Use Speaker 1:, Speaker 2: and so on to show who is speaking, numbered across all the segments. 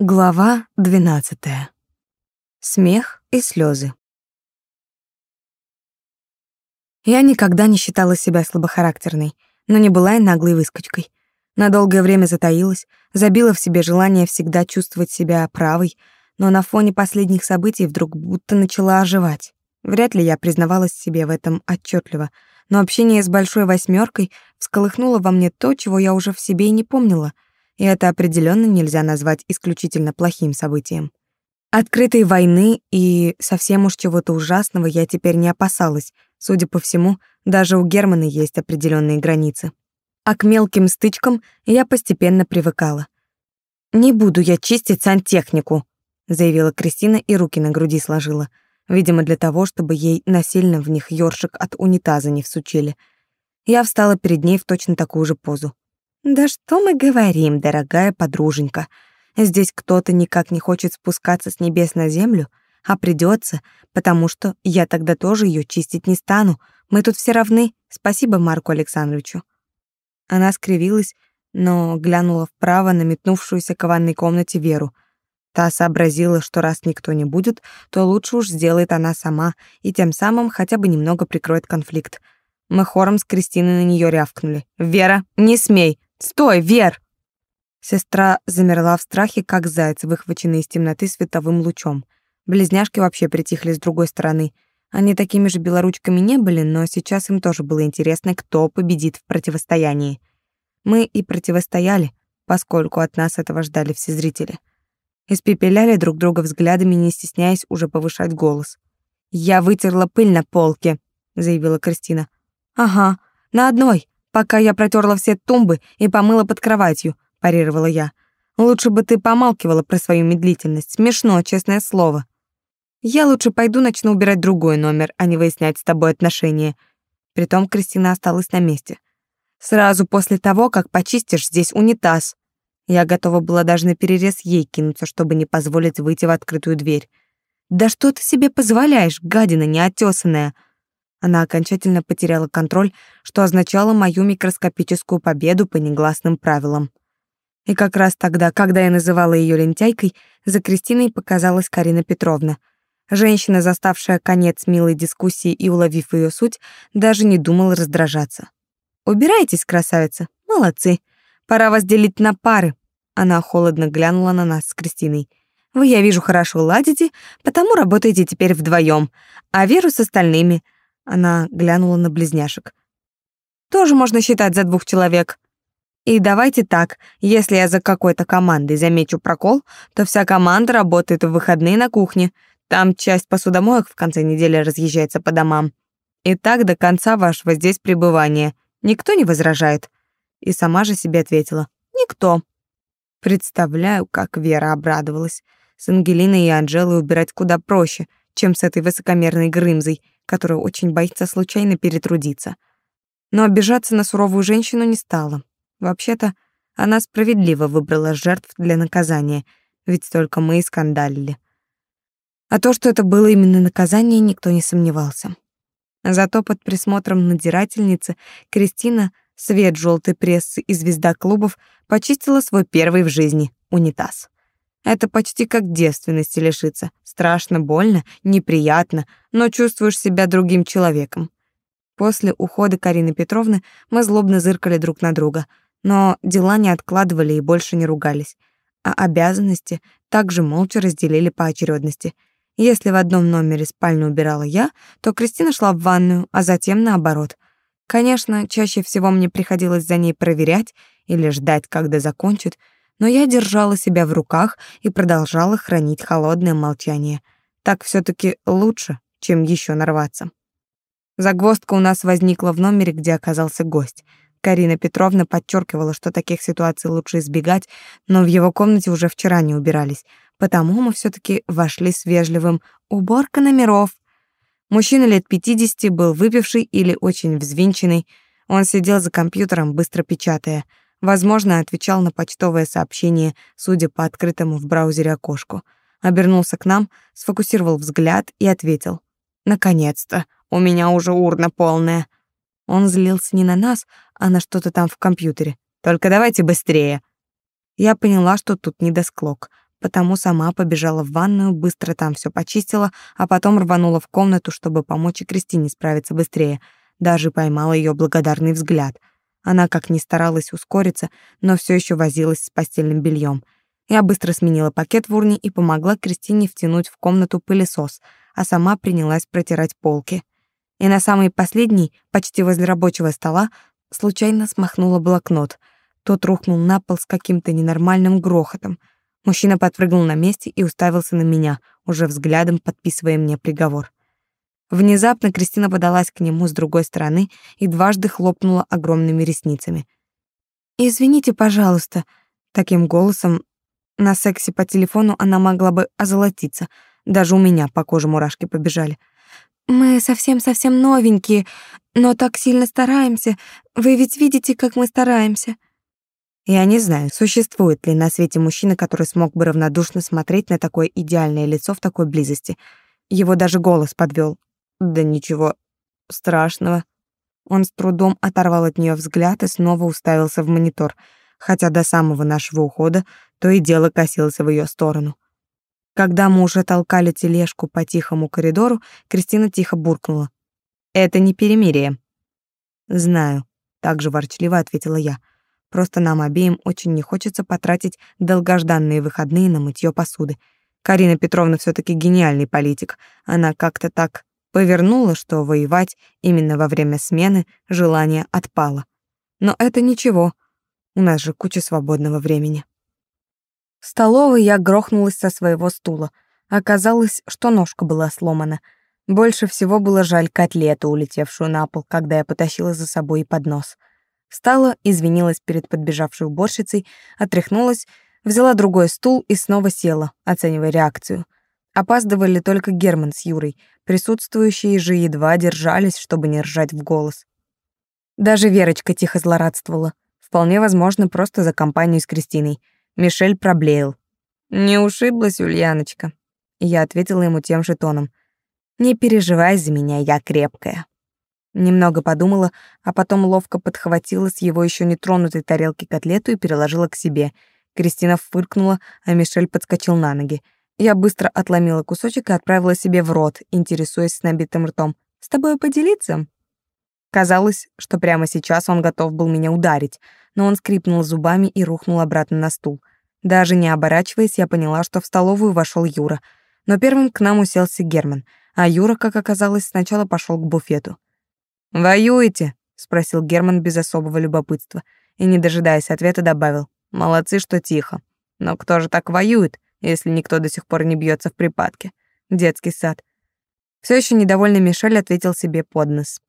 Speaker 1: Глава 12. Смех и слезы. Я никогда не считала себя слабохарактерной, но не была и наглой выскочкой. На долгое время затаилась, забила в себе желание всегда чувствовать себя правой, но на фоне последних событий вдруг будто начала оживать. Вряд ли я признавалась себе в этом отчетливо, но общение с большой восьмеркой всколыхнуло во мне то, чего я уже в себе и не помнила — и это определенно нельзя назвать исключительно плохим событием. Открытой войны и совсем уж чего-то ужасного я теперь не опасалась. Судя по всему, даже у Германа есть определенные границы. А к мелким стычкам я постепенно привыкала. «Не буду я чистить сантехнику», — заявила Кристина и руки на груди сложила. Видимо, для того, чтобы ей насильно в них ёршик от унитаза не всучили. Я встала перед ней в точно такую же позу. Да что мы говорим, дорогая подруженька? Здесь кто-то никак не хочет спускаться с небес на землю, а придется, потому что я тогда тоже ее чистить не стану. Мы тут все равны. Спасибо Марку Александровичу. Она скривилась, но глянула вправо на метнувшуюся к ванной комнате Веру. Та сообразила, что раз никто не будет, то лучше уж сделает она сама и тем самым хотя бы немного прикроет конфликт. Мы хором с Кристиной на нее рявкнули. «Вера, не смей! Стой, Вер!» Сестра замерла в страхе, как заяц, выхваченный из темноты световым лучом. Близняшки вообще притихли с другой стороны. Они такими же белоручками не были, но сейчас им тоже было интересно, кто победит в противостоянии. Мы и противостояли, поскольку от нас этого ждали все зрители. Испепеляли друг друга взглядами, не стесняясь уже повышать голос. «Я вытерла пыль на полке», — заявила Кристина. «Ага, на одной пока я протерла все тумбы и помыла под кроватью», — парировала я. «Лучше бы ты помалкивала про свою медлительность. Смешно, честное слово. Я лучше пойду начну убирать другой номер, а не выяснять с тобой отношения». Притом Кристина осталась на месте. «Сразу после того, как почистишь здесь унитаз». Я готова была даже на перерез ей кинуться, чтобы не позволить выйти в открытую дверь. «Да что ты себе позволяешь, гадина неотесанная?» Она окончательно потеряла контроль, что означало мою микроскопическую победу по негласным правилам. И как раз тогда, когда я называла ее лентяйкой, за Кристиной показалась Карина Петровна. Женщина, заставшая конец милой дискуссии и уловив ее суть, даже не думала раздражаться. «Убирайтесь, красавица, молодцы. Пора вас делить на пары». Она холодно глянула на нас с Кристиной. «Вы, я вижу, хорошо ладите, потому работаете теперь вдвоем, а Веру с остальными — она глянула на близняшек. Тоже можно считать за двух человек. И давайте так, если я за какой-то командой замечу прокол, то вся команда работает в выходные на кухне. Там часть посудомоек в конце недели разъезжается по домам. И так до конца вашего здесь пребывания. Никто не возражает. И сама же себе ответила. Никто. Представляю, как Вера обрадовалась. С Ангелиной и Анжелой убирать куда проще, чем с этой высокомерной Грымзой — которая очень боится случайно перетрудиться. Но обижаться на суровую женщину не стала. Вообще-то, она справедливо выбрала жертв для наказания, ведь только мы и скандалили. А то, что это было именно наказание, никто не сомневался. Зато под присмотром надзирательницы Кристина, свет желтой прессы и звезда клубов, почистила свой первый в жизни унитаз. Это почти как девственности лишиться. Страшно, больно, неприятно, но чувствуешь себя другим человеком. После ухода Карины Петровны мы злобно зыркали друг на друга, но дела не откладывали и больше не ругались, а обязанности также молча разделили по очередности. Если в одном номере спальню убирала я, то Кристина шла в ванную, а затем наоборот. Конечно, чаще всего мне приходилось за ней проверять или ждать, когда закончит, но я держала себя в руках и продолжала хранить холодное молчание. Так все таки лучше, чем еще нарваться. Загвоздка у нас возникла в номере, где оказался гость. Карина Петровна подчеркивала, что таких ситуаций лучше избегать, но в его комнате уже вчера не убирались, потому мы все таки вошли с вежливым «уборка номеров». Мужчина лет 50 был выпивший или очень взвинченный. Он сидел за компьютером, быстро печатая — Возможно, отвечал на почтовое сообщение, судя по открытому в браузере окошку. Обернулся к нам, сфокусировал взгляд и ответил. «Наконец-то! У меня уже урна полная!» Он злился не на нас, а на что-то там в компьютере. «Только давайте быстрее!» Я поняла, что тут недосклок, потому сама побежала в ванную, быстро там все почистила, а потом рванула в комнату, чтобы помочь и Кристине справиться быстрее. Даже поймала ее благодарный взгляд. Она как ни старалась ускориться, но все еще возилась с постельным бельем. Я быстро сменила пакет в урне и помогла Кристине втянуть в комнату пылесос, а сама принялась протирать полки. И на самый последний, почти возле рабочего стола, случайно смахнула блокнот. Тот рухнул на пол с каким-то ненормальным грохотом. Мужчина подпрыгнул на месте и уставился на меня, уже взглядом подписывая мне приговор. Внезапно Кристина подалась к нему с другой стороны и дважды хлопнула огромными ресницами. «Извините, пожалуйста», — таким голосом на сексе по телефону она могла бы озолотиться. Даже у меня по коже мурашки побежали. «Мы совсем-совсем новенькие, но так сильно стараемся. Вы ведь видите, как мы стараемся». Я не знаю, существует ли на свете мужчина, который смог бы равнодушно смотреть на такое идеальное лицо в такой близости. Его даже голос подвел. Да ничего страшного. Он с трудом оторвал от нее взгляд и снова уставился в монитор, хотя до самого нашего ухода то и дело косился в ее сторону. Когда мы уже толкали тележку по тихому коридору, Кристина тихо буркнула. «Это не перемирие». «Знаю», — также ворчливо ответила я. «Просто нам обеим очень не хочется потратить долгожданные выходные на мытье посуды. Карина Петровна все таки гениальный политик. Она как-то так повернула, что воевать именно во время смены желание отпало. Но это ничего, у нас же куча свободного времени. В столовой я грохнулась со своего стула. Оказалось, что ножка была сломана. Больше всего было жаль котлету, улетевшую на пол, когда я потащила за собой поднос. Встала, извинилась перед подбежавшей уборщицей, отряхнулась, взяла другой стул и снова села, оценивая реакцию. Опаздывали только Герман с Юрой, присутствующие же едва держались, чтобы не ржать в голос. Даже Верочка тихо злорадствовала. Вполне возможно, просто за компанию с Кристиной — Мишель проблеял. «Не ушиблась, Ульяночка?» Я ответила ему тем же тоном. «Не переживай за меня, я крепкая». Немного подумала, а потом ловко подхватила с его еще не тронутой тарелки котлету и переложила к себе. Кристина фыркнула, а Мишель подскочил на ноги. Я быстро отломила кусочек и отправила себе в рот, интересуясь с набитым ртом. «С тобой поделиться?» Казалось, что прямо сейчас он готов был меня ударить, но он скрипнул зубами и рухнул обратно на стул. Даже не оборачиваясь, я поняла, что в столовую вошел Юра. Но первым к нам уселся Герман, а Юра, как оказалось, сначала пошел к буфету. «Воюете?» — спросил Герман без особого любопытства и, не дожидаясь ответа, добавил. «Молодцы, что тихо. Но кто же так воюет, если никто до сих пор не бьется в припадке? Детский сад». Все еще недовольный Мишель ответил себе под нос.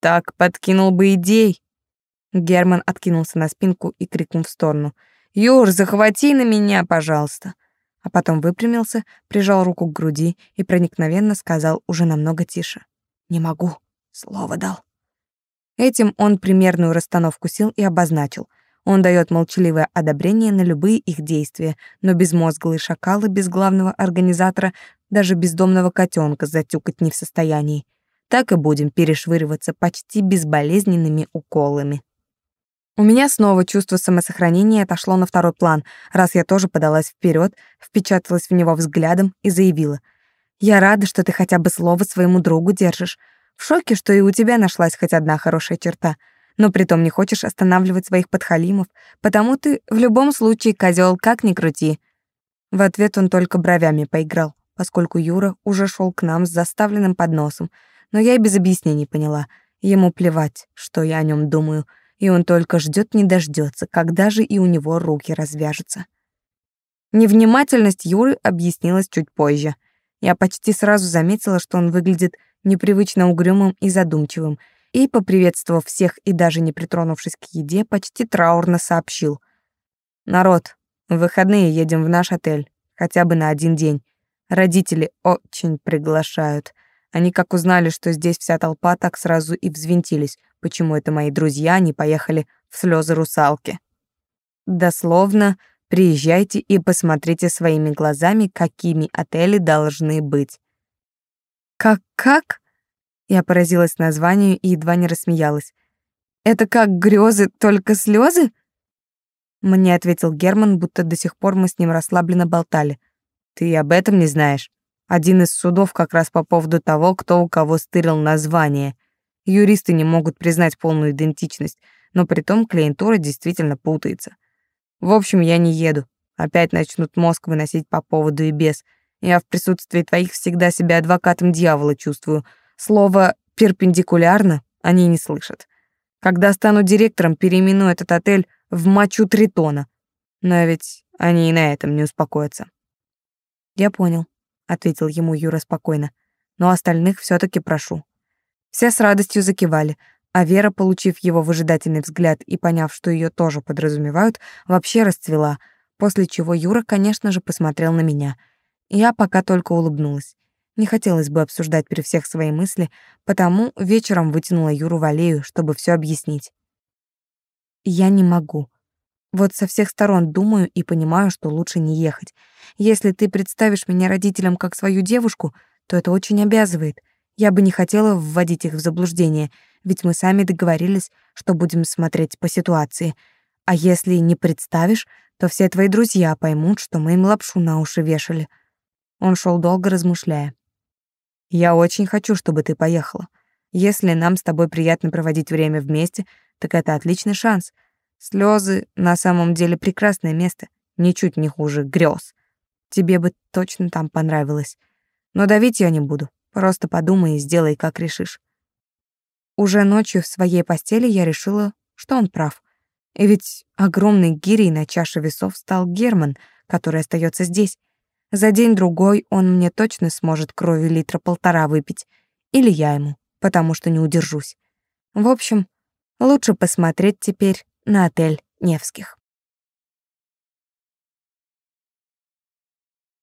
Speaker 1: «Так подкинул бы идей». Герман откинулся на спинку и крикнул в сторону — «Юр, захвати на меня, пожалуйста!» А потом выпрямился, прижал руку к груди и проникновенно сказал уже намного тише. «Не могу, слово дал». Этим он примерную расстановку сил и обозначил. Он дает молчаливое одобрение на любые их действия, но безмозглые шакалы без главного организатора, даже бездомного котенка затюкать не в состоянии. Так и будем перешвыриваться почти безболезненными уколами. У меня снова чувство самосохранения отошло на второй план, раз я тоже подалась вперед, впечаталась в него взглядом и заявила. «Я рада, что ты хотя бы слово своему другу держишь. В шоке, что и у тебя нашлась хоть одна хорошая черта. Но притом не хочешь останавливать своих подхалимов, потому ты в любом случае козел, как ни крути». В ответ он только бровями поиграл, поскольку Юра уже шел к нам с заставленным подносом, но я и без объяснений поняла. Ему плевать, что я о нем думаю — и он только ждет не дождется, когда же и у него руки развяжутся. Невнимательность Юры объяснилась чуть позже. Я почти сразу заметила, что он выглядит непривычно угрюмым и задумчивым, и, поприветствовав всех и даже не притронувшись к еде, почти траурно сообщил. «Народ, в выходные едем в наш отель, хотя бы на один день. Родители очень приглашают. Они как узнали, что здесь вся толпа, так сразу и взвинтились, почему это мои друзья не поехали в слезы русалки. Дословно, приезжайте и посмотрите своими глазами, какими отели должны быть. Как-как? Я поразилась названию и едва не рассмеялась. Это как грезы, только слезы? Мне ответил Герман, будто до сих пор мы с ним расслабленно болтали. Ты об этом не знаешь? Один из судов как раз по поводу того, кто у кого стырил название. Юристы не могут признать полную идентичность, но при том клиентура действительно путается. В общем, я не еду. Опять начнут мозг выносить по поводу и без. Я в присутствии твоих всегда себя адвокатом дьявола чувствую. Слово «перпендикулярно» они не слышат. Когда стану директором, переименую этот отель в мочу Тритона. Но ведь они и на этом не успокоятся. Я понял, ответил ему Юра спокойно. Но остальных все таки прошу. Все с радостью закивали, а Вера, получив его выжидательный взгляд и поняв, что ее тоже подразумевают, вообще расцвела, после чего Юра, конечно же, посмотрел на меня. Я пока только улыбнулась. Не хотелось бы обсуждать при всех свои мысли, потому вечером вытянула Юру в аллею, чтобы все объяснить. Я не могу. Вот со всех сторон думаю и понимаю, что лучше не ехать. Если ты представишь меня родителям как свою девушку, то это очень обязывает. Я бы не хотела вводить их в заблуждение, ведь мы сами договорились, что будем смотреть по ситуации. А если не представишь, то все твои друзья поймут, что мы им лапшу на уши вешали. Он шел долго размышляя. Я очень хочу, чтобы ты поехала. Если нам с тобой приятно проводить время вместе, так это отличный шанс. Слезы на самом деле прекрасное место, ничуть не хуже грез. Тебе бы точно там понравилось. Но давить я не буду. Просто подумай и сделай, как решишь. Уже ночью в своей постели я решила, что он прав. И ведь огромной гирей на чаше весов стал Герман, который остается здесь. За день-другой он мне точно сможет крови литра полтора выпить. Или я ему, потому что не удержусь. В общем, лучше посмотреть теперь на отель Невских.